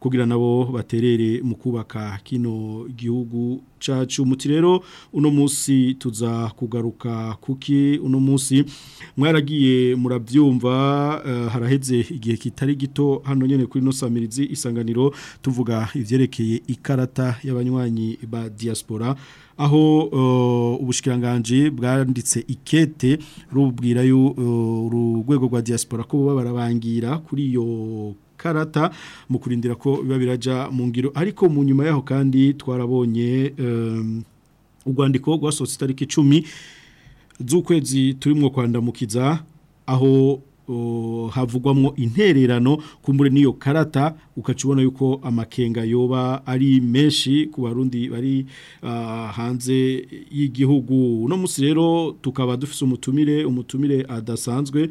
kugira nabo baterere mu kubaka kino gihugu cacu muti rero uno munsi tuza kugaruka kuki uno munsi mwaragiye murabyumva eh, haraheze igihe kitari gito hano nyene kuri no samirizi isanganiro tuvuga ivyerekeye ikarata y'abanywanyi ba diaspora aho eh, ubushikiranganje bwanditse ikete rubwira yo eh, urwego rwa diaspora ko baba kuri yo karata mu kurindira ko biba birajya mu ngiro ariko mu nyuma yaho kandi twarabonye ugwandiko ehm, urwandiko rwasohotse itariki icumi z'ukwezi turimo kwandamukiza aho Oh, havugwamo intererano kumbure n'iyo karata ukacubona yuko amakenga yoba ari menshi ku barundi bari ah, hanze y'igihugu uno munsi rero tukaba dufite umutumire umutumire adasanzwe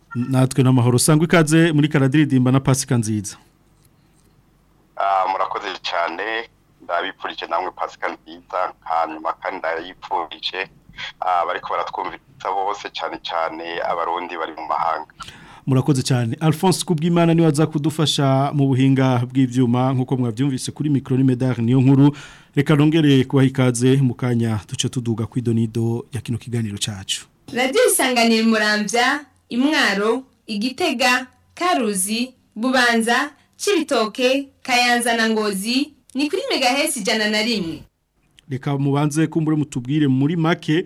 natwe ni amahoro usanga ikaze muri karadiridimba na pasika nziza ah, murakoze cyane ndabipfurije namwe pasika nziza hanyuma kandi ndayipfurije Ah, bariko baratwumviriza bose cyane cyane abarundi bari mu mahanga murakoze cyane alphonse kubw'imana niwe aza kudufasha mu buhinga bw'ibyuma nk'uko mwabyumvise kuri mikoro n'imidari niyo nkuru reka nongere kubaha ikaze mu kanya duce tuduga ku idonido ya kino kiganiro cyacu radiyo isanganiye murambya imwaro igitega karuzi bubanza kibitoke kayanza na ngozi ni kuri megahesi ijana na rimwe reka mubanze kumbure mutubwire muri make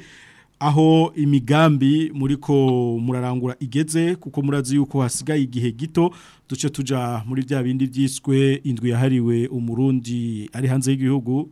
aho imigambi muri ko murarangura igeze kuko murazi yuko hasigaye igihe gito duce tuja muri bya bindi byiswe indwi yahariwe umurundi ari hanze y'igihugu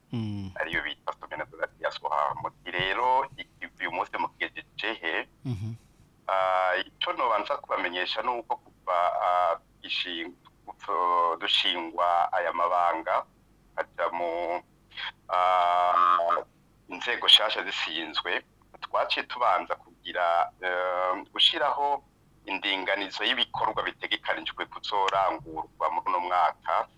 ariyo bita somena de la rero uyu munsi mukigejeje he icyo nobanza kubamenyesha ni uko kuva dushingwa aya mabanga ajya mu inzego nshyashya zishinzwe twaciye tubanza kugira eh, gushyiraho indinganizo y'ibikorwa bitegekanijwe kuzorangurwa muri uno mwaka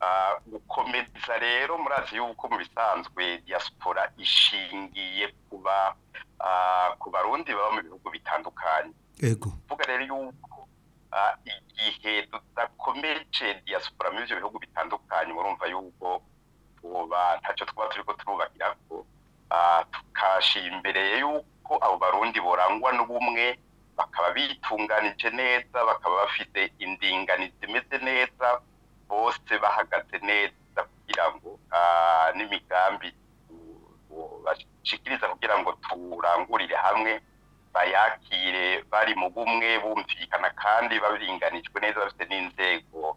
Ah, gukomeza rero murazi yuko mu bisanzwe diaspora ishingiye kuba ah, ku barundi baba mu bihugu bitandukanye tuvuga rero yuko ah, igihe tudakomeje diaspora muri ibyo bihugu bitandukanye murumva yuko ntacyo twaba turi ko turubakira ko tukashyira imbere yuko abo barundi burangwa n'ubumwe bakaba bitunganije neza bakaba bafite indinganizi imeze neza bose bahagaze neza kugira ngo n'imigambi bashikiriza kugira ngo turangurire hamwe bayakire bari mu bumwe bumvikana kandi babiringanijwe neza bafite n'inzego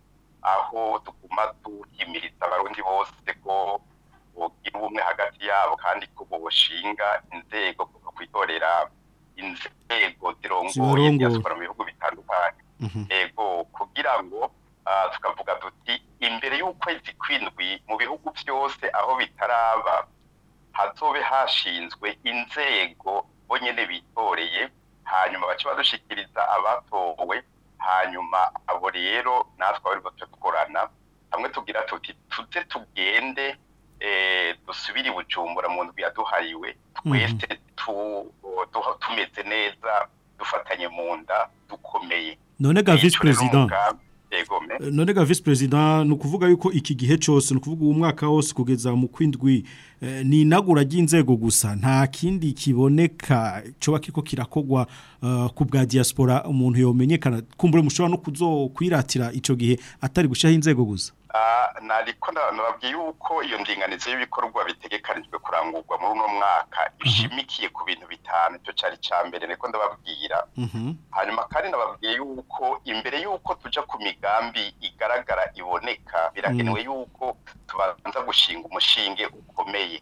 aho tuguma duhimiriza abarundi bose ko bogira ubumwe hagati yabo kandi ko boshinga inzego kuva kwitorera inzego zirongoye diaspora mu bihugu bitandukanye yego mhm. kugira ngo ah, tukavuga duti imbere y'ukwezi kw'indwi mu bihugu byose aho bitaraba hazobe hashinzwe inzego bo nyine bitoreye hanyuma bace badushyikiriza abatowe hanyuma abo rero natwe bari gukorana hamwe tubwira tuti tuze tugende eh, dusubire bujumbura mu ndwi yaduhariwe twese mhm. tumeze neza dufatanye mu nda dukomeye none ga visi perezida Eh, none ga visi perezida ni ukuvuga yuko iki gihe cyose ni ukuvuga uwo mwaka wose kugeza mu kwindwi eh, ni inagura ry'inzego gusa nta kindi kiboneka cyoba kiko kirakogwa eh, ku bwa diaspora umuntu yomenyekana kumbura mushobora no kuzo kwiratira icyo gihe atari gushyiraho inzego gusa nababwiye yuko iyo ndinganizo y'ibikorwa bitegekanijwe kurangurwa muri uno mwaka mhm. ishimikiye ku bintu bitanu icyo cyari cya mbere niko ndababwira mhm. hanyuma kandi nababwiye yuko imbere y'uko tujya ku migambi igaragara iboneka birakenewe mhm. yuko tubanza gushinga umushinge ukomeye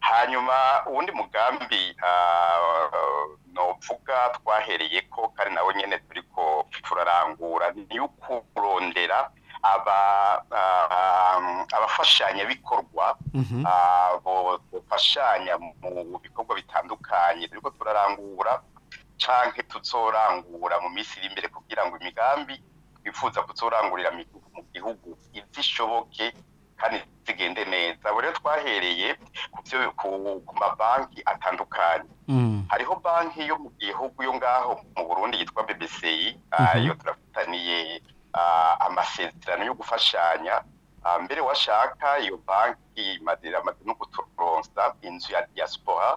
hanyuma uwundi mugambi ah, novuga twahereye ko kandi nawe nyine turi ko turarangura ni iyo Um, abafashanyabikorwa mhm. uh, bafashanya mu bikorwa bitandukanye turi turarangura cyangwa tutsorangura mu minsi iri imbere kugira ngo imigambi twifuza kutsorangurira mu gihugu izishoboke kandi zigende neza rero twahereye ku mabanki atandukanye mm. hariho banki yo mu gihugu yo ngaho mu burundi yitwa bbc mhm. ayo turafitaniye Ah, amasezerano yo gufashanya ah, mbere washaka iyo banki madera no kuturonsa inzu ya diaspora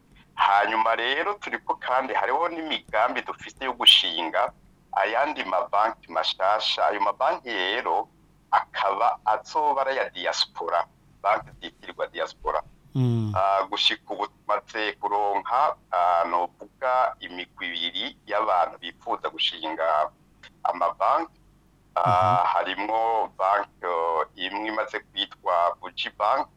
hanyuma rero turi ko kandi hariho n'imigambi dufite yo gushinga ayandi mabanki mashasha ayo mabanki rero akaba azoba ya diaspora banki zitirwa diaspora mm. ah, gushika ubu kuronka ah, ni ukuvuga imigwi ibiri y'abantu bifuza gushinga amabanki Ah, harimo banki eh, imwe imaze kwitwa buji banki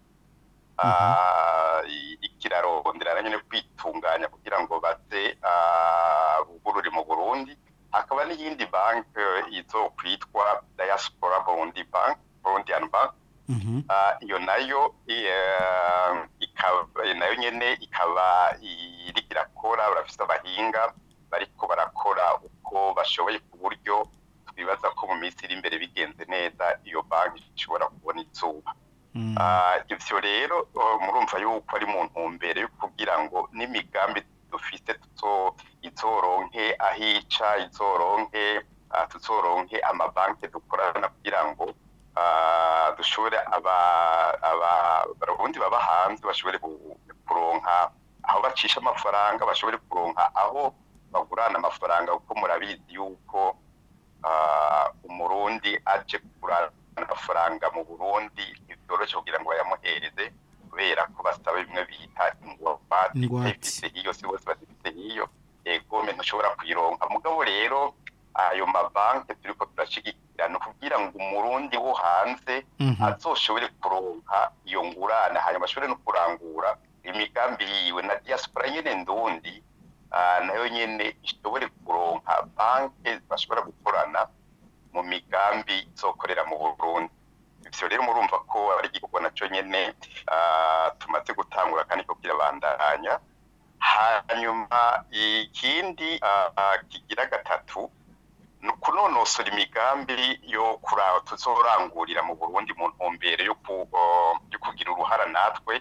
ah, ikirarondera nyine kwitunganya kugira ngo bate ah, bugurure mu burundi hakaba n'iyindi banki eh, izo kwitwa diaspora burundi banki burundian banki mhm. iyo nayo eh, nayo nyine ikaba iri irakora barafite abahinga bariko barakora uko bashoboye ku buryo twibaza ko mu minsi iri imbere bigenze neza iyo banki ishobora kubona izuba hmm. ah, ibyo rero oh, murumva yuko ari mu ntumbero yo kugira ngo n'imigambi dufite izoronke ahica ica izoronke ah, tuzoronke amabanki dukorana kugira ngo ah, dushobore abarundi baba hanze bashobore kuronka aho bacisha amafaranga bashobore kuronka aho bagurana amafaranga kuko murabizi yuko Ah, umurundi aje kugura amafaranga mu burundi ntibyoroshye kugira ngo bayamuhereze kubera ko basaba bimwe bita ingwate iyo si bose bazifite iyo ego umuntu ushobora mugabo rero ayo mabanki turi ko turashyigikira ni ukugira ngo umurundi wo hanze mhm. azoshobore kuronka iyo ngurane hanyuma ashobore no kurangura imigambi yiwe na diaspora nyine ndundi Ah, nayo nyine ishobore kuronka banki bashobora gukorana mu migambi izokorera mu burundi ibyo rero murumva ko ari igikorwa nacyo nyine ah, tumaze gutangura kandi ko kirabandanya hanyuma ikindi ah, kigira gatatu ni ukunonosora imigambi yo tuzorangurira mu burundi mu ntumbero yo kugira uruhara natwe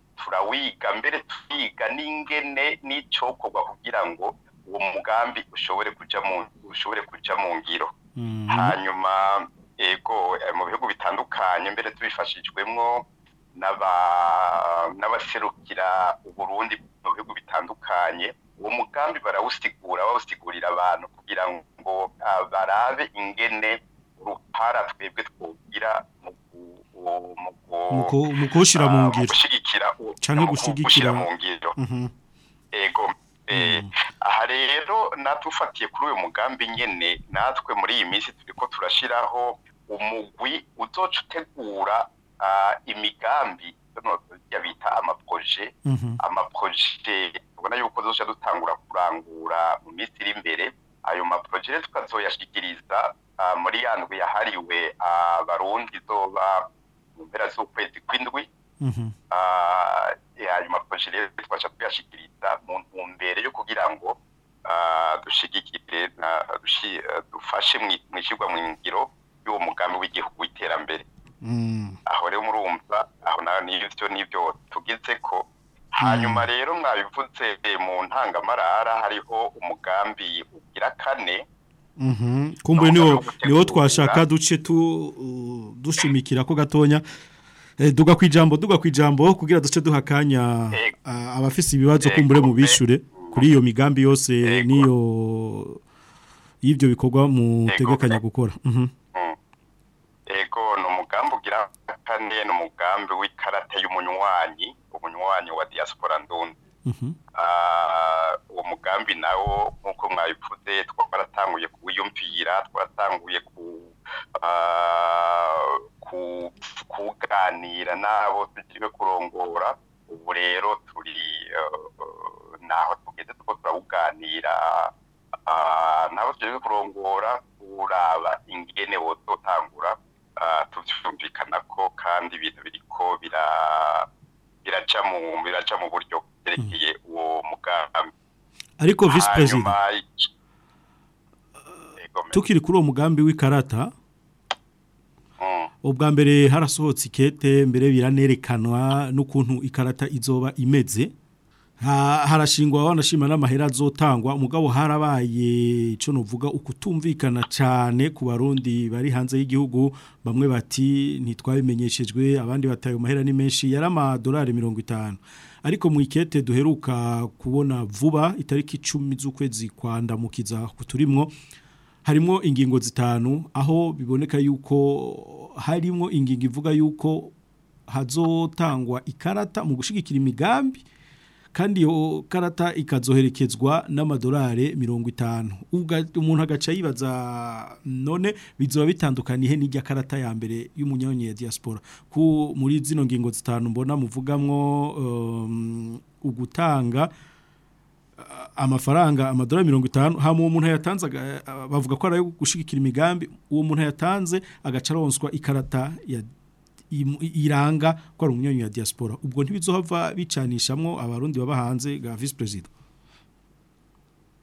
turawiga mbere twiga n'ingene n'icyokorwa kugira ngo uwo mugambi ushobore kujya mu ngiro hanyuma yego eh, mu bihugu bitandukanye mbere tubifashijwemo n'abaserukira uburundi mu bihugu bitandukanye uwo mugambi barawusigura bawusigurira abantu kugira ngo ah, barabe ingene uruhara twebwe twugira mu mu kuwushyira ah, mu ngiro cyane gushyigikira mu ngiro mhm. Eh, hmm. aha rero natufatiye kuri uyu mugambi nyine natwe muri iyi minsi turi ko turashyiraho umugwi uzoca utegura ah, imigambi yabita amaproje mhm. amaproje tubona yuko dushya dutangura kurangura mu minsi iri imbere ayo maproje tukazoyashyikiriza ah, muri ya ndwi yahariwe abarundi izoba ah, mu mpera z'ukwezi kw'indwi mhm. ayo maproje rero twasha mu mbere yo kugira ngo ah, dushyigikire dufashe mu ishyirwa mu ngiro y'uwo mugambi w'igihugu w'iterambere mm. aho rero murumva aho n'ibyo n'ibyo tugeze ko mm. hanyuma rero mwabivutse mu ntangamarara hariho umugambi ugira kane mm-hmm. kumbuye niwo twashaka duce dushimikira ko gatonya Eh, duga ku ijambo duga ku ijambo kugira duce duha akanya abafise ibibazo kumbure mu bishure kuri iyo migambi yose niyo y'ibyo bikorwa mutegekanya gukora mhm. mm. ego ni umugambi ugira kane ni umugambi w'ikarate y'umunywanyi umunywanyi wa diaspora ndundi mhm. uwo mugambi nawo nk'uko mwabivuze twaratanguye kuwiyumvira twaratanguye ku Ah, kuganira nabo tugiye kurongora ubu rero turi eh, ntaho tugeze tuko turabuganira ah, nabo tugiye kurongora turaba ingene wototangura ah, tubyumvikana ko kandi ibintu ko biraca mu biraca mu buryo byerekeye hmm. uwo mugambi ariko visi perezida tukiri kuri uwo mugambi w'ikarata ubwa mbere harasohotse ikete mbere biranerekanwa n'ukuntu ikarata izoba imeze harashingwa wanashima n'amahera azotangwa umugabo harabaye cyo nuvuga ukutumvikana cyane ku barundi bari hanze y'igihugu bamwe bati ntitwabimenyeshejwe abandi bataye mahera ni menshi yari amadolari mirongo itanu ariko mu ikete duheruka kubona vuba itariki icumi z'ukwezi kwa ndamukiza kuturimwo harimo ingingo zitanu aho biboneka yuko harimo ingingo ivuga yuko hazotangwa ikarata mu gushyigikira imigambi kandi iyo karata ikazoherekezwa n'amadolari mirongo itanu umuntu agaca yibaza none bizaba bitandukaniye n'ijya karata ya mbere y'umunyanya ya diaspora ku muri zino ngingo zitanu mbona muvugamwo um, ugutanga amafaranga amadorari mirongo itanu hano uwo muntu yatanze bavuga ko ari ayo gushyigikira imigambi uwo muntu yatanze agaca aronswa ikarata iranga ko ari umunyonyi wa diaspora ubwo ntibizohava bicanishamo abarundi baba hanze ga visi perezida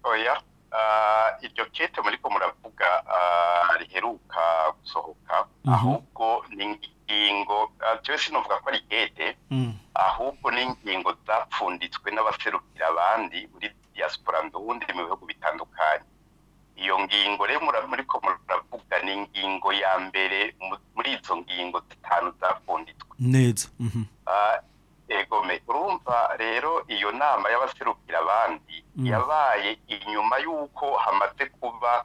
oya ah, iryo kete muri ko muravuga ah, riheruka gusohoka mhm. ahubwo ni ingingo byose ah, novuga ko ari gete hmm. ahubwo n'ingingo zapfunditswe n'abaserukira abandi muri diaspora ndundi mu bihugu bitandukanye iyo ngingo rero muriko muravuga ni ingingo ya mbere muri izo ngingo zitanu zapfunditswe neza mhm. ah, egome urumva rero iyo nama y'abaserukira abandi hmm. yabaye inyuma y'uko hamaze kuba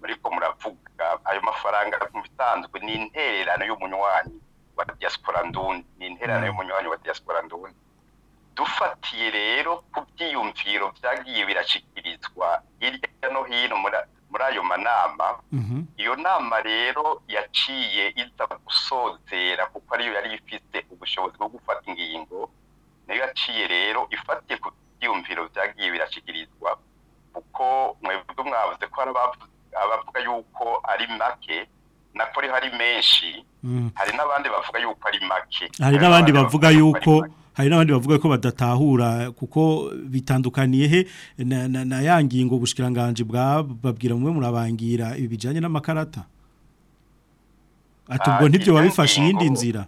muriko muravuga ayo mafaranga mu bisanzwe ni intererano y'umunywanyi wa diaspora ndundi ni interano mm. y'umunywanyi wa diaspora ndundi dufatiye rero ku byiyumviro byagiye birashyikirizwa hirya no hino muri ayo manama mm-hmm. iyo nama rero yaciye iza gusozera kuko ariyo yari ifite ubushobozi bwo gufata ingingo niyo yaciye rero ifatiye ku byiyumviro byagiye birashyikirizwa kuko mwebwe mwavuze ko hari abavuga yuko ari make nakora hari menshi mm. hari n'abandi bavuga yuko ari make hari n'abandi bavuga yuko hari n'abandi bavuga ko badatahura kuko bitandukaniye he na ya ngingo ubushikiranganje bwababwira mumwe murabangira ibi n'amakarata atubwo ah, ntibyo wabifashe iyindi nzira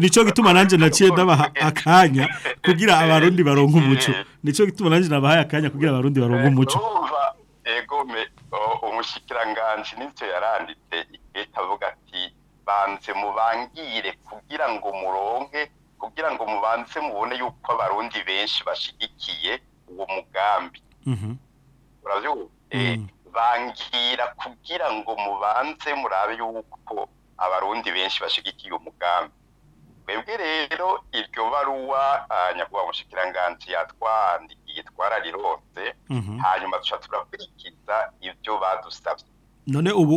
nicyo gituma nanjye naciye ndabaha akanya kugira abarundi baronke umuco nicyo gituma nanjye nabahaye akanya kugira abarundi baronke umuco eh, umushikiranganji n'icyo yaranditse ihita avuga ati banze mubangire kugira ngo muronke kugira ngo mubanze mubone yuko abarundi benshi bashigikiye uwo mugambi mhm. urabyumva eh, mm. bangira kugira ngo mubanze murabe yuko abarundi benshi bashigikiye umugambi twebwe rero iryo baruwa ah, nyakubahwa umushikiranganji yatwandikiye twararirose mhm. hanyuma duca turakurikiza ibyo badusabye none ubu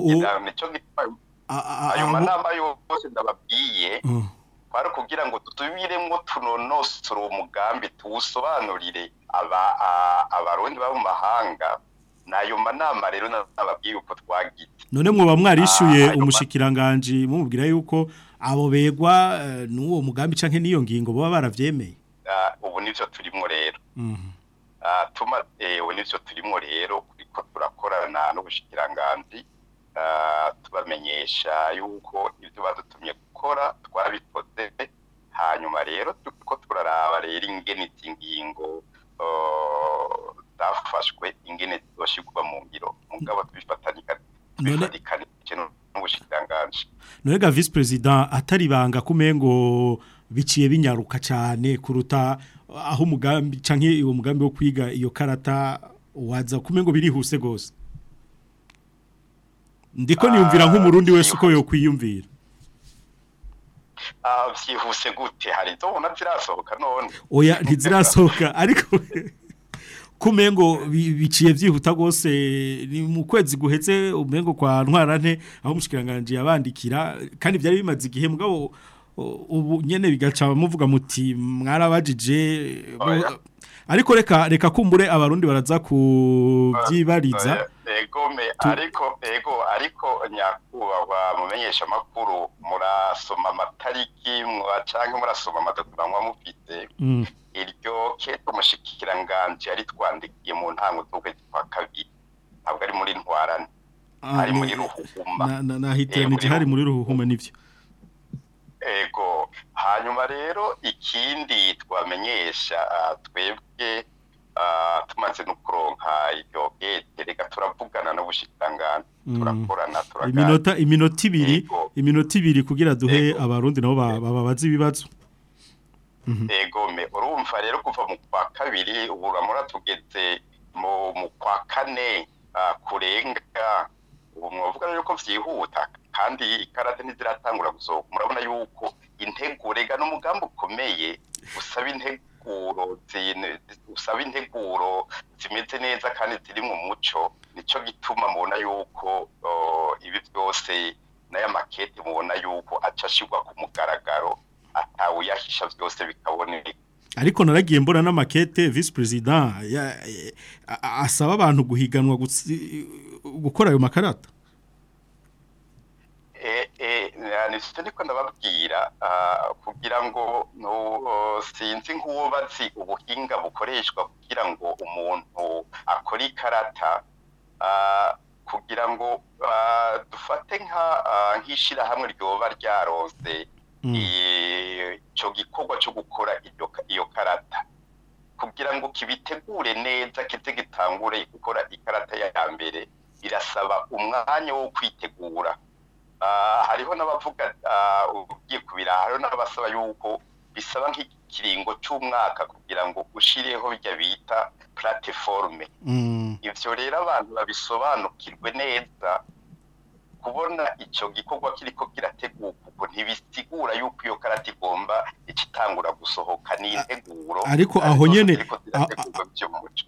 ayo manama yose ndababwiye kwari mm. kugira ngo dutubiremo tunonosore uwo mugambi tuwusobanurire ah, abarundi baba mu mahanga nayo manama rero nababwiye uko twagite none mwoba mwarishyuye ah, umushikiranganji mumubwira yuko abo begwa eh, n'uwo mugambi canke niyo ngingo baba baravyemeye ah, ubu nivyo turimo rero mhm. ah, tuma eh, ubu nivyo turimo rero kuriko turakorana n'ubushikiranganji tubamenyesha yuko ibyo badutumye gukora twabikoze hanyuma rero turiko turaraba rero ingene ngingo zafashwe ingene zoshyirwa mu ngiro mugabo twifatanikanije n'ubushikiranganji norega vice president atari banga kumengo biciye binyaruka cyane kuruta aho umugambi canke uwo mugambi wo kwiga iyo karata waza kumengo birihuse gose ndiko niyumvira ah, nk'umurundi wese uko yo kwiyumvira byihuse gute hari inzu ubona zirasohoka none oya ntizirasohoka ariko kumengo biciye byihuta rwose ni mu kwezi guhetse umengo kwa ntwarante aho umushikiranganje yabandikira kandi byari bimaze igihe mugabo ubu nyene bigaca muvuga muti mwarabajije ariko reka reka kumbure abarundi baraza kubyibariza eh, ego ariko ego ariko nyakubahwa mumenyesha amakuru murasoma amatariki cyangwa murasoma amadokima mufite mm. iryo keke umushikiranganje yari twandikiye mu ntango z'ukwezi kwa kabiri ntabwo ari muri ntwarane ah, ari muri ruhuma nahitira ntigihari muri ruhuma nibyo ikindi twamenyesha ah, twebwe ah, tumaze no kuronka iryo eterega turavugana n'ubushikiranganji mm. turakorana turaganira iminota ibiri iminota ibiri kugira duhe abarundi nabo bababaza ibibazo mhm. egome urumva rero kuva mu kwa kabiri ubu uramura mu kwa kane ah, kurenga ubu mwavuga rero ko byihuta kandi ikarate ntiziratangura gusohoka murabona yuko integurega n'umugambi ukomeye usaba integuro usaba integuro zimeze neza kandi ziri mu muco nicyo gituma mubona yuko ibi byose n'aya makete mubona yuko acashirwa ku mugaragaro atawuyahisha byose bikaboneka ariko naragiye mbona n'amakete visi perezida asaba abantu guhiganwa gukora ayo makarata Eh, eh, eh, nicyo ndi ndababwira ah, kugira ngo sinzi nk'uwubatsi ubuhinga bukoreshwa kugira ngo umuntu akore ikarata ah, kugira ngo ah, dufate nk'ishyirahamwe ryoba ryarose mm. icyo gikorwa cyo gukora iyo karata kugira ngo kibitegure neza kize gitangure gukora ikarata ya mbere birasaba umwanya wo kwitegura Ah, hariho n'abavuga ah, ugiye kubira hariho n'abasaba yuko bisaba nk'ikiringo cy'umwaka kugira ngo ushyireho bijya bita platiforume mm. ibyo rero abantu babisobanukirwe neza kubona icyo gikorwa kiri ko kirateguka ubwo ntibisigura yuko iyo karate igomba icitangura gusohoka ni integuro ariko aho nyine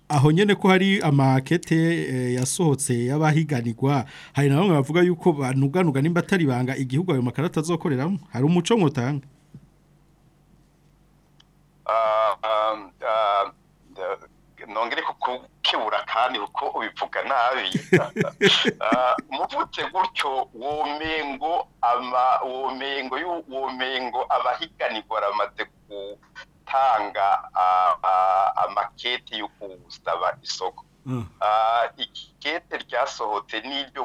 aho nyene ko hari amakete eh, yasohotse y'abahiganirwa hari na bavuga yuko banuganuga nimba atari banga igihugu ayo makarata azokoreramo hari umuco nkotanga ah, um, um, nongere kukebura kandi uko ubivuga nabi ah, muvutse gutyo womengo ama womengo yo womengo abahiganirwa ramaze gutanga amakete yo gusaba isoko mm. ikete ryasohotse n'iryo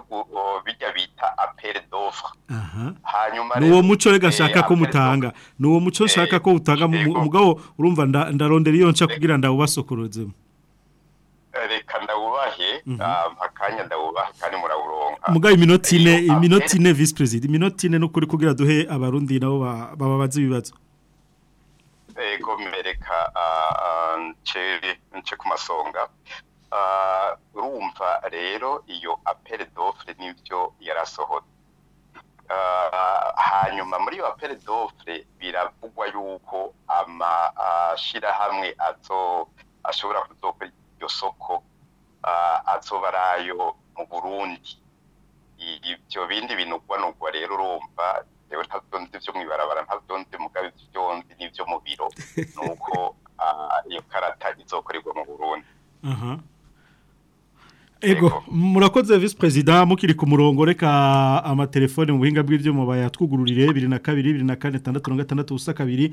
bijya bita apere dova ni uwo muco rega nshaka ko mutanga ni uwo muco nshaka eh, ko utanga mugabo urumva ndarondera iyo nshya eh. kugira ndawubasokorozemo eh, reka ndawubahe mm-hmm. akanya ah, ndawubahe kandi murawuronka mugabe iminota ine iminota ine visi perezida iminota ine ni ukuri kugira duhe abarundi nabo baba bazi ibibazo komereka ah, ah, nce ku masonga ah, urumva rero iyo apere dofure n'ibyo yarasohotse hanyuma muri iyo apere dofure biravugwa yuko amashyirahamwe ashobora kuzokora iryo soko azoba ari ayo mu burundi ibyo bindi binugwa nugwa rero urumva yewe nta zonze mu ibarabara nta zonze mugabe byo n'ibyo mu biro ni uko iyo karata izokorerwa mu burundi ego murakoze visi perezida mukiri ku murongo reka amatelefone mu buhinga bw'ibyuma bayatwugururire bibiri na kabiri bibiri na kane tandatu na gatandatu ubusa kabiri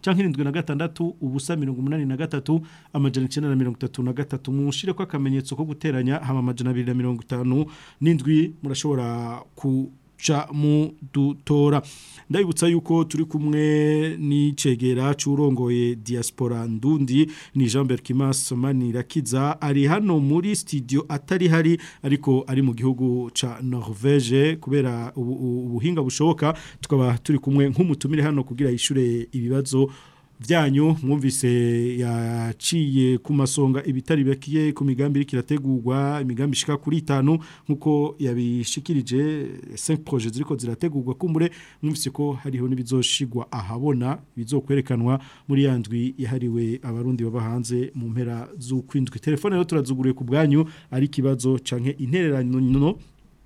cyangwa irindwi na gatandatu ubusa mirongo umunani na gatatu amajana icyenda na mirongo itatu na gatatu mushyire ko akamenyetso ko guteranya hama amajana abiri na mirongo itanu n'indwi murashobora ku ca mudutora ndabibutsa yuko turi kumwe n'icegera cy'urongoye diaspora ndundi ni jean berkimas manirakiza ari hano muri studio atari hari ariko ari mu gihugu ca norvege kubera ubuhinga bushoboka tukaba turi kumwe nk'umutumire hano kugira yishyure ibibazo byanyu mwumvise yaciye ku masonga ibitari bakiye ku migambi iri kirategurwa imigambi ishika kuri itanu nk'uko yabishikirije 5 projets ziriko zirategurwa kumure mwumvise ko hariho n'ibizoshigwa ahabona bizokwerekanwa muri yandwi yahariwe abarundi baba mu mpera z'ukwindwi telefone rero turazuguriye ku bwanyu ari kibazo canke intererano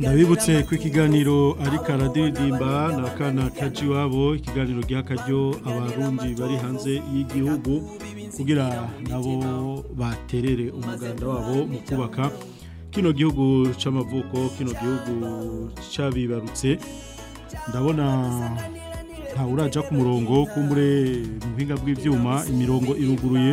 ndabibutse ko ikiganiro ari karadiridimba na kana kaji wabo ikiganiro ry'akaryo abarundi bari hanze y'igihugu kugira nabo baterere umuganda wabo mu kubaka kino gihugu cy'amavuko kino gihugu cyabibarutse ndabona ntawe urajya ku murongo kumbure mu buhinga bw'ibyuma imirongo iruguruye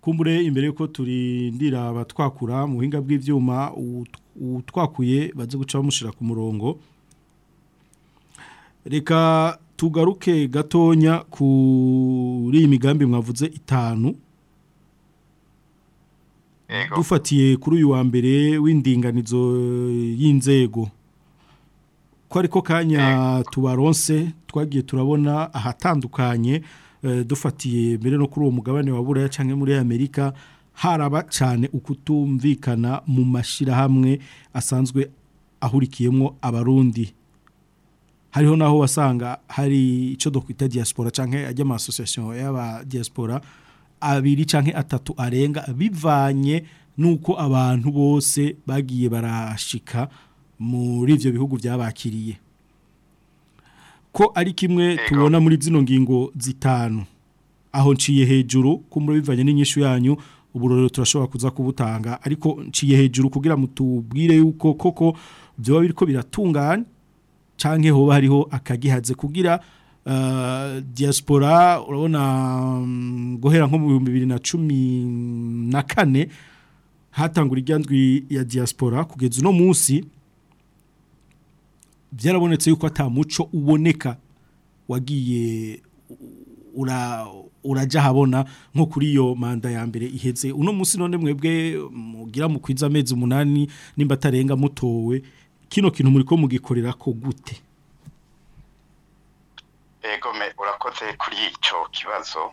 kumbure imbere yuko turindira abatwakura mu buhinga bw'ibyuma utwakuye baze guca bamushyira ku murongo reka tugaruke gatonya kuri iyi mwavuze itanu dufatiye kuri uyu wa mbere w'indinganizo y'inzego ko ariko kanya tubaronse twagiye turabona ahatandukanye eh, dufatiye mbere no kuri uwo mugabane wa buraya cyangwa muri amerika haraba cyane ukutumvikana mu mashyirahamwe asanzwe ahurikiyemo abarundi hariho n'aho wasanga hari icyo dukwita diaspora cyangwa ajya Association y'aba diaspora abiri canke atatu arenga bivanye nuko abantu bose bagiye barashika muri ivyo bihugu byabakiriye ko ari kimwe tubona muri zino ngingo zitanu aho nciye hejuru kumura bivanye n'inyishu yanyu uburorero turashobora kuza kubutanga ariko nciye hejuru kugira mutubwire yuko koko byoba biriko biratunganya canke hoba hariho akagihadze kugira Uh, diaspora urabona um, guhera nko mu bihumbi bibiri na cumi na kane hatangura iryanzwi ya diaspora kugeza uno munsi byarabonetse yuko atamuco uboneka wagiye urajya ahabona nko kuri iyo manda ya mbere iheze uno munsi none mwebwe mugira mukwiza amezi umunani nimba atarenga mutowe kino kintu muri ko mugikorera ko gute egome urakoze kuri icyo kibazo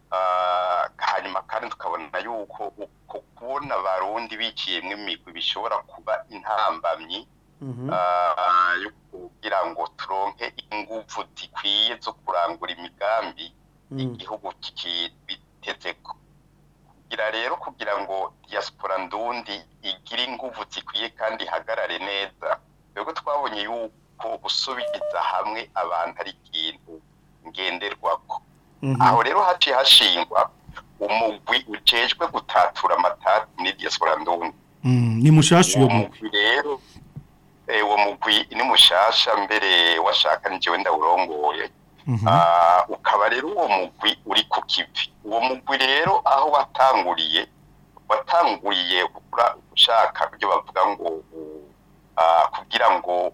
Ah, hanyuma kandi tukabona yuko uko kubona abarundi biciyemo imigwi bishobora kuba intambamyi mhm. ah, yo kugira ngo turonke ingufu zikwiye zo kurangura imigambi mhm. igihugu kibitezeko kugira rero kugira ngo diaspora ndundi igire ingufu zikwiye kandi ihagarare neza rero twabonye yuko gusubiza hamwe abantu ari ikintu ngenderwako Mhm. aho rero haciye hashingwa umugwi ujejwe gutatura amata muri diaspora ndundi mm, ni mushasha uwo mugwi rero eh, uwo mugwi ni mushasha mbere washaka njyewe ndawurongoye mhm. ah, ukaba rero uwo mugwi uri ku kivi uwo mugwi rero aho watanguriye watanguriye ushaka ibyo bavuga ngo ah, kugira ngo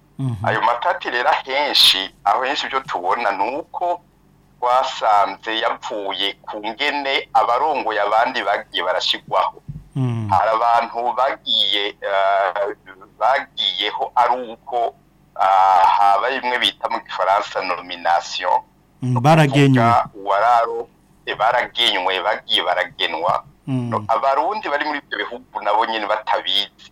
mm-hmm. ayo matati rero ahenshi ahenshi ibyo tubona ni uko twasanze yapfuye ku ngene abarongoye abandi bagiye barashyirwaho hmm. hari abantu bagiye eh, bagiyeho ari uko ah, haba bimwe bita mu gifaransa nominasiyo hmm, baragenywe uwararo eh, baragenywe bagiye baragenwa hmm. abarundi bari muri ibyo bihugu nabo nyine batabizi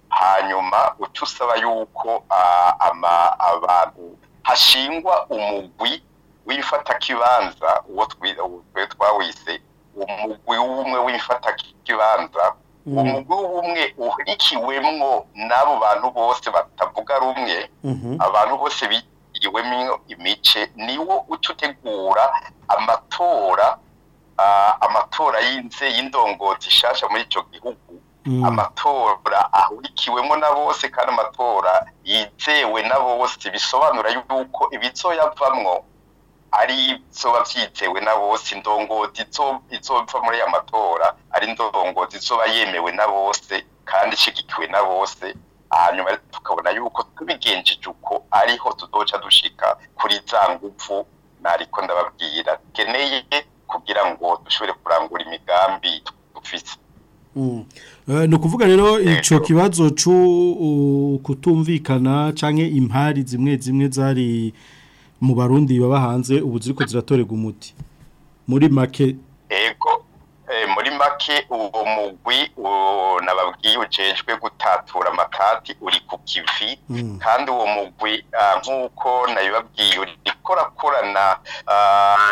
hanyuma uca usaba yuko abantu hashingwa umugwi w'ifatakibanza uwo twawise umugwi w'ubumwe w'ifataga ikibanza mm. umugwi w'ubumwe uhurikiwemwo n'abo bantu bose batavuga rumwe mm-hmm. abantu bose bigiriwemo imice ni wo utegura amatora amatora y’inze y'indongozi ishasha muri icyo gihugu mm. amatora ahurikiwemo na bose kandi amatora yizewe na bose bisobanura yuko ibizoyavamwo ari zoba vyitewe na bose indongozi izova muri aya matora ari indongozi izoba yemewe na bose kandi ishigikiwe na bose hanyuma tukabona yuko tubigenjeje uko ariho tudoca dushika kuri za nguvu ariko ndababwira keneye kugira ngo dushobore kurangura imigambi dufise mm. eh, ni ukuvuga rero icyo kibazo cyo kutumvikana cyangwa impari zimwe zimwe zari mu barundi baba hanze ubu ko ziratorerwa umuti muri make yego eh, muri make uwo mugwi nababwiye gutatura amakati uri ku kivi hmm. kandi uwo mugwi ah, nk'uko nabibabwiye urikorakorana ah,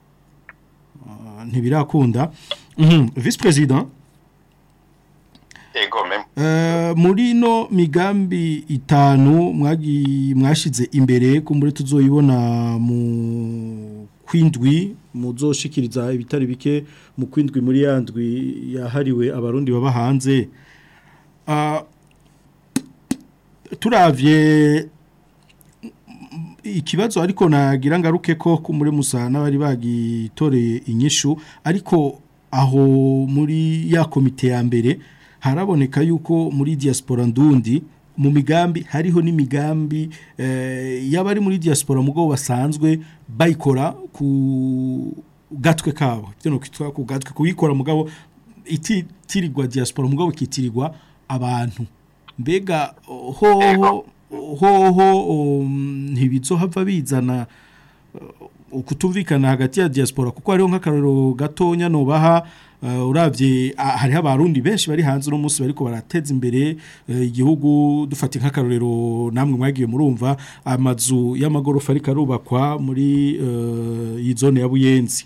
ntibirakunda hmm. visi perezida Eh, muri no migambi itanu mwashyize imbere ku muri tuzoyibona mu kwindwi muzoshikiriza ibitari bike mu kwindwi muri ya yahariwe abarundi baba hanze ah, turabye ikibazo ariko nagira ngaruke ko muri musana bari bagitoreye inyishu ariko aho muri ya komite ya mbere haraboneka yuko muri diaspora ndundi mu migambi hariho n'imigambi y'abari muri diaspora mugabo basanzwe bayikora ku gatwe kabo ku gatwe kuyikora mugabo ititirigwa diaspora mugabo ikitirirwa abantu mbega hoho hoho ntibizohava bizana ukutumvikana hagati ya diaspora kuko ariho nk'akararo gatonya nubaha eh, urabye ah, hariho abarundi benshi bari hanze uno munsi bariko barateza imbere eh, igihugu dufata nk'akarorero namwe mwagiye murumva amazu y'amagorofa ariko karubakwa muri eh, iyi zone ya buyenzi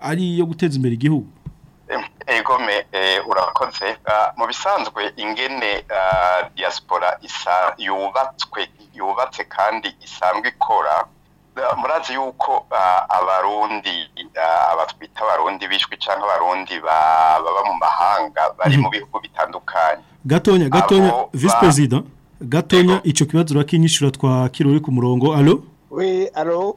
ari yo guteza imbere igihugu eh, egome eh, urakoze ah, mu bisanzwe ingene ah, diaspora yubatswe yubatse kandi isanzwe ikora murazi yuko ah, abarundi ah, batwita abarundi bishwe cyangwa abarundi baba mu mahanga bari mu mhm. bihugu bitandukanye gatonya gatonya visi perezida gatonya icyo kibazo urakinyishyura twakira uri ku murongo alo we alo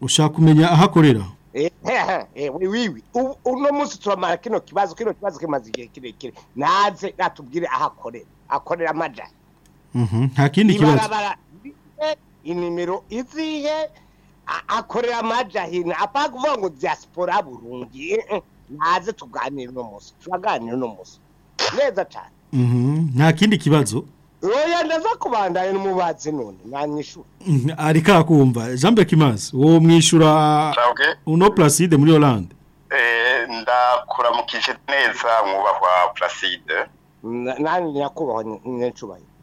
ushaka kumenya ahakorera wiwi eh, uno munsi turamara kino kibazo kino kibazo kimaze kirekire naze natubwire ahakorera akorera amajyane mhm. nta kindi kibazo eh, inimero iziye akorera amajahina apfa kuvuga ngo diaspora burungi eh, eh, naze tuganire uno munsi turaganira uno munsi neza cyane mhm, nta kindi kibazo oya ndaza kubandanya n'umubatsi none mwanyishura mhm, ari kakumva jean beck imaze uwo mwishyura uno placide muri oranje eh, ndakuramukije neza mwubahwa placide nani nyakubahwa n'inshubaye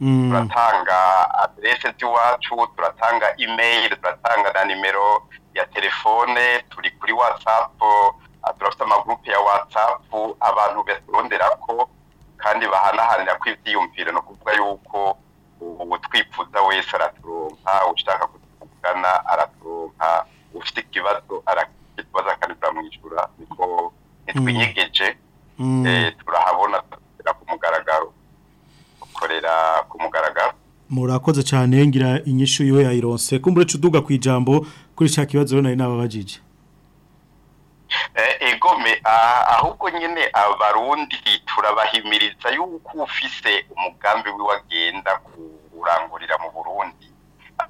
mm. turatanga aderese z'iwacu turatanga imeyili turatanga na nimero ya telefone turi kuri watsapu turafite amagurupe ya watsapu abantu barondera ko kandi bahanahanira ko ibyiyumvire ni ukuvuga yuko ubu twifuza wese araturonka ushaka kutugana araturonka ufite ikibazo ikibazo akanizamwishyura niko ntitwiyegeje mm. eh, turahabona dukorera ku mugaragaro dukorera ku mugaragaro murakoze cyane ngira inyishu yiwe yayironse kumbure cuduga ku ijambo kuri cya kibazo nari nababajije ahubwo nyine abarundi ah, turabahimiriza yuko ufise umugambi wagenda kurangurira mu burundi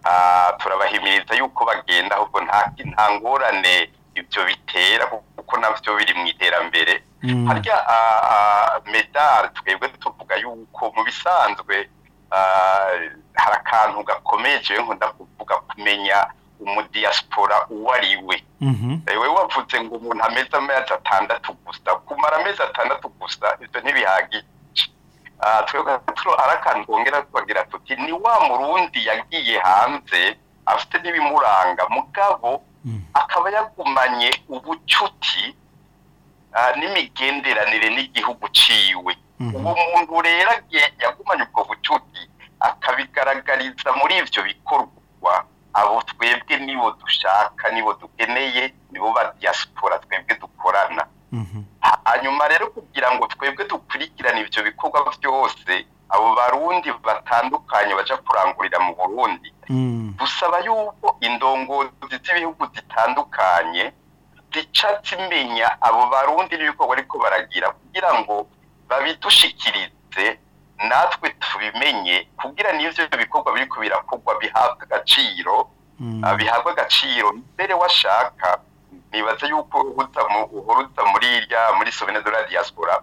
ah, turabahimiriza yuko bagenda ahubwo nta ngorane ibyo bitera kuko nabyo biri mu iterambere mm. harya ah, medali twebwe tuvuga yuko mu bisanzwe hari akantu gakomeye nkunda kuvuga kumenya umudiyasipora uwo ari we mhm. we wavutse ngo umuntu ameze amezi atandatu gusa kumara amezi atandatu gusa ibyo ntibihagije ah, twebwe ari tuti ni wa murundi yagiye hanze afite n'ibimuranga mugabo mhm. akaba yagumanye ubucuti ah, n'imigenderanire n'igihugu ciwe mhm. uwo muntu rero yagumanye ubwo bucuti akabigaragariza muri ibyo bikorwa abo twebwe nibo dushaka nibo dukeneye nibo ba diaspora twebwe dukorana mhm. hanyuma rero kugira ngo twebwe dukurikirane ibyo bikorwa byose abo barundi batandukanye baca kurangurira mu burundi mm. dusaba yuko indongozi z'ibihugu zitandukanye zica zimenya abo barundi n'ibikorwa ariko baragira kugira ngo babidushikirize natwe tubimenye kugira n'ibyo bikorwa biri kubirakorwa bihabwa agaciro mm. ah, bihabwa agaciro mbere washaka nibaza yuko uhuruta muri irya muri sobine de diaspora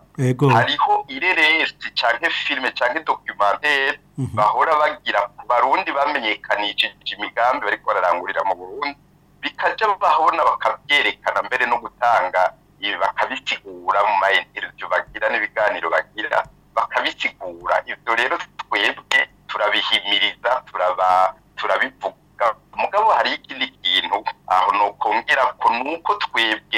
hariho ireresi cyangwa filime cyangwa documentary mhm. bahora bagira ku barundi bamenyekanishije imigambi bari bararangurira mu burundi bikajya bahabona bakabyerekana mbere no gutanga ibi eh, bakabisigura mu ma bagira n'ibiganiro bagira ibyo rero twebwe turabihimiriza turabivuga mugabo hari ikindi kintu aho nokongera ko nuko twebwe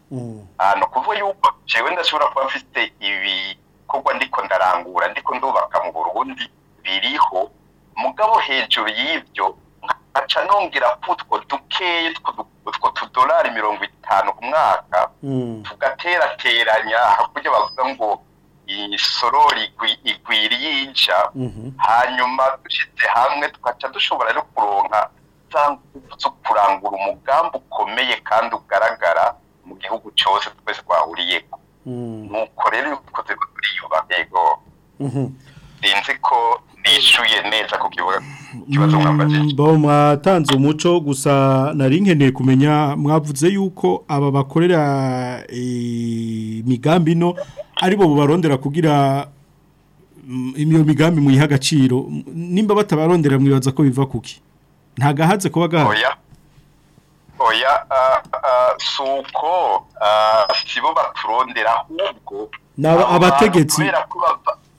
mm. ah, no kuvuga yuko jewe ndashobora kuba mfite ibikorwa ndiko ndarangura ndiko ndubaka mu burundi biriho mugabo hejuru y'ivyo nkaca nongera kutwo dukeye utwo tudolari mirongo itanu ku mwaka mm. tugaterateranya hakurya hanyuma dushyize hamwe tugaca dushobora no kuronka zo kurangura umugambi ukomeye kandi ugaragara mu gihugu cyose twese twahuriyeko mm. nuko rero iyo dukoze turiyuba yego mm-hmm. sinzi ko nishyuye neza ku kibazo mm, mwatanze umuco gusa nari nkeneye kumenya mwavuze yuko aba bakorera imigambi eh, ino aribo bubarondera kugira iyo migambi muyiha agaciro nimba batabarondera mwibaza ko biva kuki nta gahaze kuba gahari oya si uko si baturondera ahubwo abategetsi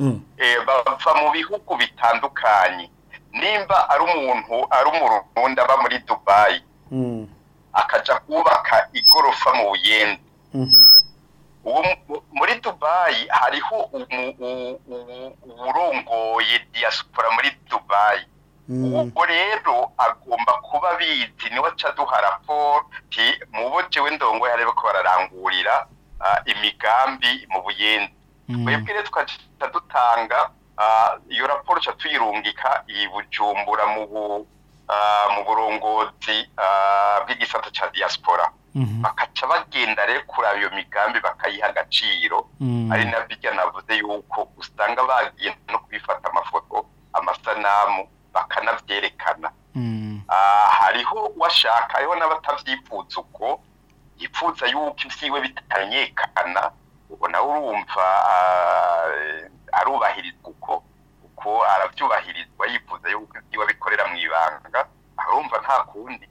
mm. e, bava mu bihugu bitandukanye nimba ari umuntu ari umurundi aba muri dubayi mm. akajya kubaka igorofa mu buyende mm-hmm. muri dubayi hariho uburongoye diaspora muri dubayi hmm. ubwo rero agomba kuba abizi niwe aca aduha raporo mubo jewe ndongo yarebe ko bararangurira imigambi mu buyenzi hmm. twebwe rero tukaca dutanga iyo raporo ca tuyirungika iyi mu burongozi bw'igisata ca diaspora Mhm. bakaca bagenda rero kuraba iyo migambi bakayiha agaciro mhm. ari na ijya navuze yuko usanga bagiye no kubifata amafoto amasanamu bakanabyerekana mhm. ah, hariho uwashaka hariho n'abatabyifuza uko yipfuza yuko ibyiwe bitamenyekana ubona urumva ah, arubahirizwa uko uko arabyubahirizwa yifuza yuko ibyiwe bikorera mu ibanga arumva nta kundi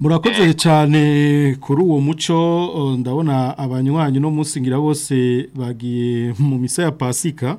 murakoze eh. cyane kuri uwo muco eh, ndabona abanywanyi no musingira bose bagiye mu misa ya pasika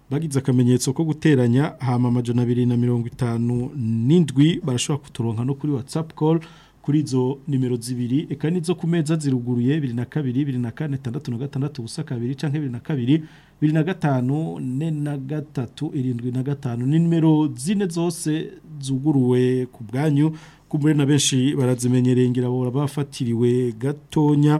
bagize akamenyetso ko guteranya hama amajana abiri na mirongo itanu n'indwi barashobora kuturonka no kuri WhatsApp call kuri izo nimero zibiri eka n'izo ku meza ziruguruye bibiri na kabiri bibiri na kane itandatu na gatandatu ubusa kabiri cyangwa bibiri na kabiri bibiri na gatanu ne na gatatu irindwi na gatanu ni nimero zine zose zuguruwe ku bwanyu ku kumure na benshi barazimenyereye ngira bafatiriwe gatonya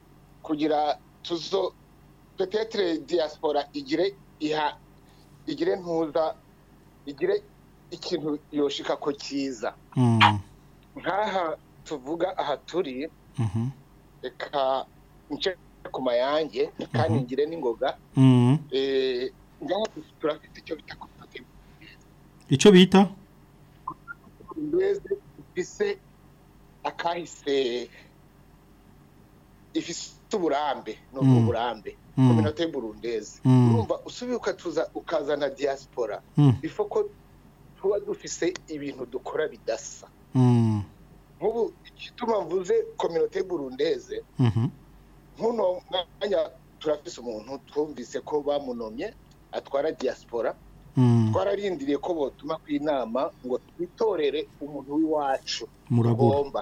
kugira tuzo petetere diaspora igire iha igire ntuza igire ikintu yoshika ko cyiza mm. nkaha tuvuga aha turi mm-hmm. reka nce ku mayange kandi mm-hmm. ngire n'ingoga mm-hmm. eh, icyo bita koperative icyo bita mbese ifise akahise ifise uburambe ni uburambe mm. kominota mm. y'uburundezi mm. urumva usubiye ukatuza ukazana diaspora bifo ko tuba dufise ibintu dukora bidasa nk'ubu igituma mvuze kominote burundeze mhm. nk'uno mwanya turafise umuntu twumvise ko bamunomye atwara diaspora mm. twararindiriye ko botuma ku inama ngo twitorere umuntu w'iwacu muragomba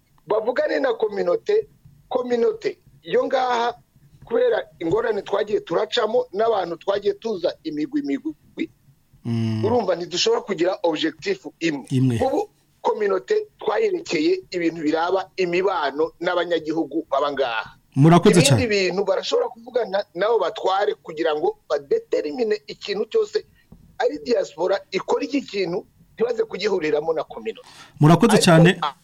bavugane na kominote kominote iyo ngaha kubera ingorane twagiye turacamo n'abantu twagiye tuza imigwi imigwi mm. urumva ntidushobora kugira objectif imwe ubu kominote twayerekeye ibintu biraba imibano n'abanyagihugu baba ngaha murakoze cyane ibindi bintu barashobora kuvugana nabo batware kugira ngo badeterimine ikintu cyose ari diaspora ikora iki kintu ntibaze kugihuriramo na komino murakoze cyane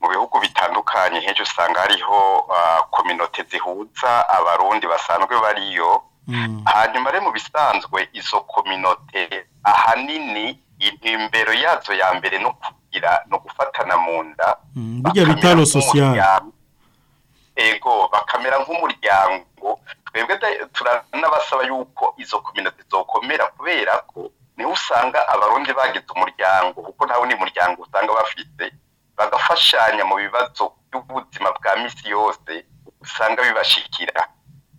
mu bihugu bitandukanye henshi usanga hariho kominote ah, zihuza abarundi basanzwe bariyo mm. hanyuma rero mu bisanzwe izo kominote ahanini intumbero yazo ya mbere no kugira no gufatana mu nda mm, burya bitaro ego bakamera nk'umuryango twebwe turanabasaba yuko izo kominote zokomera kubera ko niho usanga abarundi bagize umuryango kuko ntawe ni umuryango usanga bafite bagafashanya mu bibazo by'ubuzima bwa minsi yose usanga bibashikira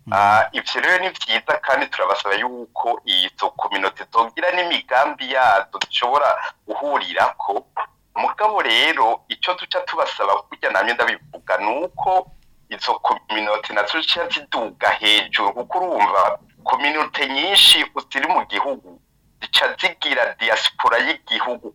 hmm. ah, ibyo rero ni byiza kandi turabasaba yuko izo kominote itongera n'imigambi yazo dushobora guhurira ko mugabo rero icyo duca tubasaba kujya namwe ndabivuga ni uko izo kominote nazo zica ziduga hejuru kuko urumva kominote nyinshi ziri mu gihugu zica zigira diyasipora y'igihugu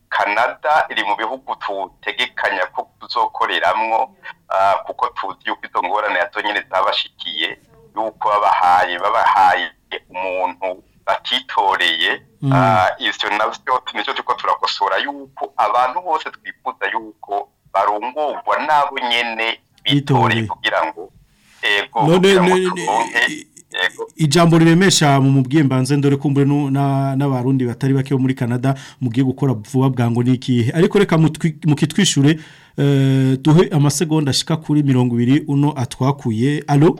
canada iri mu bihugu tutegekanya ko tuzokoreramwo ah, kuko tuzi yuko izo ngorane yazo nyine zabashikiye yuko babahaye babahaye umuntu batitoreye mm. ah, ivyo navyo nico turiko turakosora yuko abantu bose twifuza yuko barongorwa nabo nyene bitoreye kugira ngo ijambo riremesha mu mubwimbanze ndore ko n'abarundi batari bake muri canada mugiye gukora vuba bwango n'ikihe ariko reka mukitwishyure eh, duhe amasegonda ashika kuri mirongo ibiri uno atwakuye alo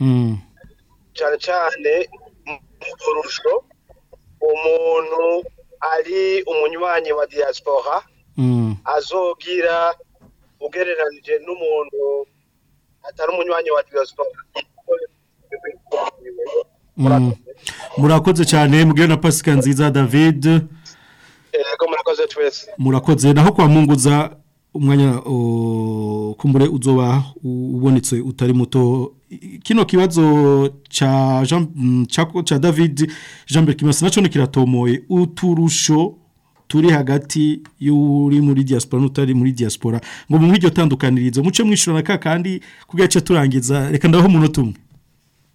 mm. cyane cyane umuntu ari umunywanyi wa diaspora mm. azobwira ugereranije n'umuntu atari umunywanyi wa diaspora mm. murakoze cyane mubwira na pasika nziza david murakoze twese murakoze naho kwa munguza umwanya oh, kumbure uzoba ubonetse utari muto kino kibazo cha Jean mm, cha David Jean Berkimasa naco nikiratomoye uturusho turi hagati y'uri muri diaspora n'utari muri diaspora ngo mu iryo tandukanirizo muce mwishura ka kandi kugaca turangiza reka ndaho mu notumwe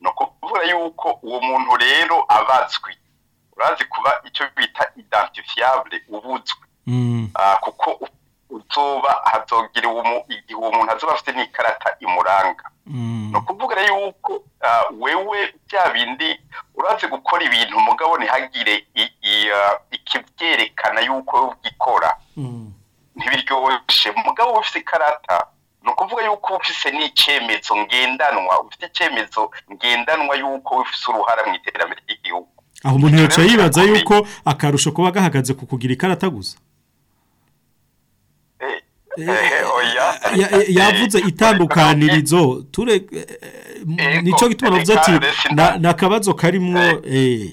ni ukuvuga yuko uwo muntu rero abazwi urazi kuba icyo bita identifiable ubuzwi mm. ah, kuko uzoba hazogira igihe uwo muntu azoba afite n'ikarata imuranga mm. ni ukuvuga yuko wewe bya bindi urazi gukora ibintu mugabo ntihagire ikibyerekana yuko ubikora mm. ntibiryoshye umugabo uba ufite ikarata ni ukuvuga yuko ufite n'icyemezo ngendanwa ufite icyemezo ngendanwa y'uko ufite uruhara mu iterambere ry'igihugu aho umuntu yicaye yibaza yuko akarusho kuba gahagaze ku kugira ikarata gusa yavuze itandukanirizo eh, eh, nicyo gituma bavuze ati ni akabazo karimo eee eh.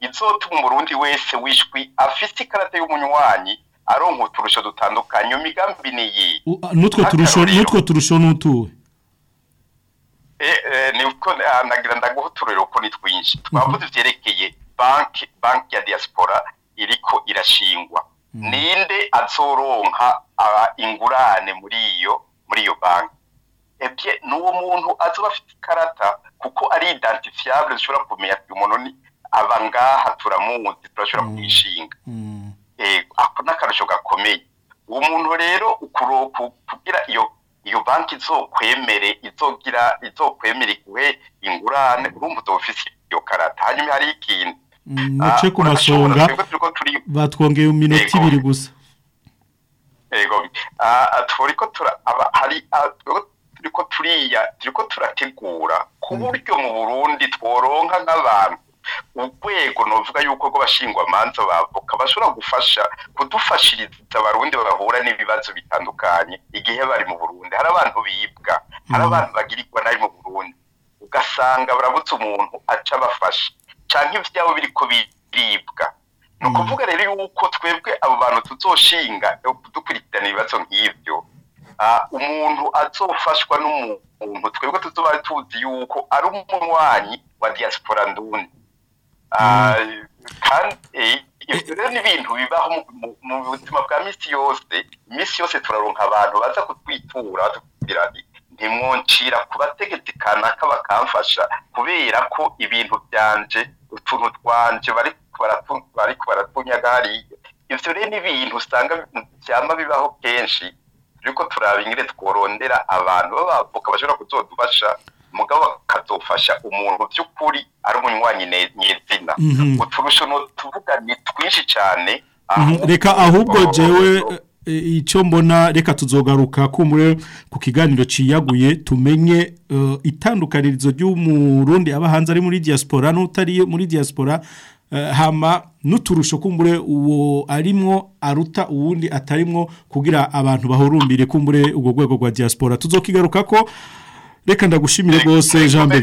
izotuma umurundi wese wishwi afite ikarita y'umunywanyi aronka uturusho dutandukanye imigambi ni iyi n'utwo turusho n'utuwe eh, eh, ni uko ah, ndaguha uturero uko ni twinshi twavuze mhm. ibyerekeye banki banki ya diaspora iriko irashingwa mhm. ninde azoronka ah, ingurane muri iyo muri iyo banki ebye n'uwo muntu azoba afite ikarata kuko ari identifiable dushobora kumenya umuntu ni aba turamuzi turashobora mhm. kumwishinga Eh, n'akarusho gakomeye uwo muntu rero kugira iyo iyo banki izokwemere izogira izokwemere iguhe ingurane urumva utofisi iyo karata hanyuma hari ikindi muce mm, ah, ku masonga batwongeye iminota ibiri gusa ah, ah, turi ko turi ko turiya turi ko turategura ku mm. buryo mu burundi tworonka nk'abantu urwego nuvuga yuko rw'abashingwamanza bavoka bashobora gufasha kudufashiriza abarundi bahura n'ibibazo bitandukanye igihe bari mu burundi hari abantu bibwa hari mm. abantu bagirirwa nabi mu burundi ugasanga barabutse umuntu aca abafasha cyangwa ibyabo biri biribwa ni mm. ukuvuga rero yuko twebwe abo bantu tuzoshinga dukurikirana ibibazo nk'ibyo ah, umuntu azofashwa n'umuntu twebwe tuzoba tuzi yuko ari umunywanyi wa diaspora ndundi Ah, kandi eh, eh, ibyo rero bibaho mu buzima bwa minsi yose iminsi yose turaronka abantu baza kutwitura batubwira ntimwoncira kubategetsi kanaka bakamfasha kubera ko ibintu byanje utuntu twanje bari baratunyaga hariya ibyo rero ni ibintu usanga byama bibaho kenshi ariko turaba ingire tworondera abantu b'abavoka bashobora kuzodufasha mugabo akazofasha umuntu by'ukuri ari umunywanyi nyezina mhm. uturusho tuvuga ni twinshi cyane mhm. reka ahubwo jewe eh, icyo mbona reka tuzogaruka kumure ku kiganiro ciyaguye tumenye eh, itandukanirizo ry'umurundi aba hanze ari muri diaspora n'utari muri diaspora eh, hama n'uturusho kumbure uwo arimwo aruta uwundi atarimwo kugira abantu bahurumbire kumbure ubwo rwego rwa diaspora tuzokigaruka ko reka ndagushimire rwose jean mbere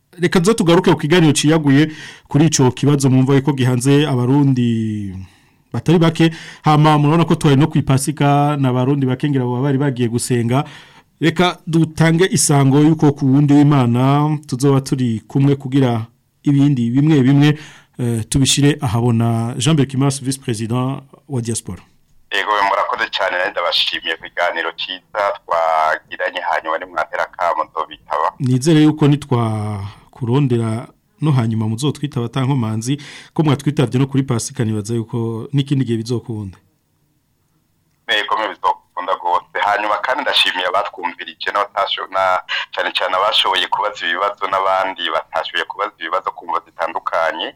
reka zo tugaruke ku kiganiro ciyaguye kuri icyo kibazo mu mva ko gihanze abarundi batari bake hama murabona ko twari no kwipasika n'abarundi bakengera baba bari bagiye gusenga reka dutange isango y'uko ku wundi w'imana tuzoba turi kumwe kugira ibindi bimwe bimwe eh, tubishyire ahabona jean berkimas vice perezida wa diaspora yego murakoze cyane nawe ndabashimiye ku kiganiro cyiza twagiranye hanyuma nimwatera akamudo bitaba nizere yuko ntitwakurondera no hanyuma muzotwita abatankomanzi ko mwatwitabye no kuri pasika nibaza yuko n'ikindi gihe bizokunda yego bizokunda rwose hanyuma kandi ndashimiye abatwumvirije cyane cyane abashoboye kubaza ibibazo n'abandi batashoboye kubaza ibibazo ku mbuga zitandukanye